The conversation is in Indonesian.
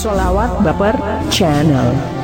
Solawat Baper Channel.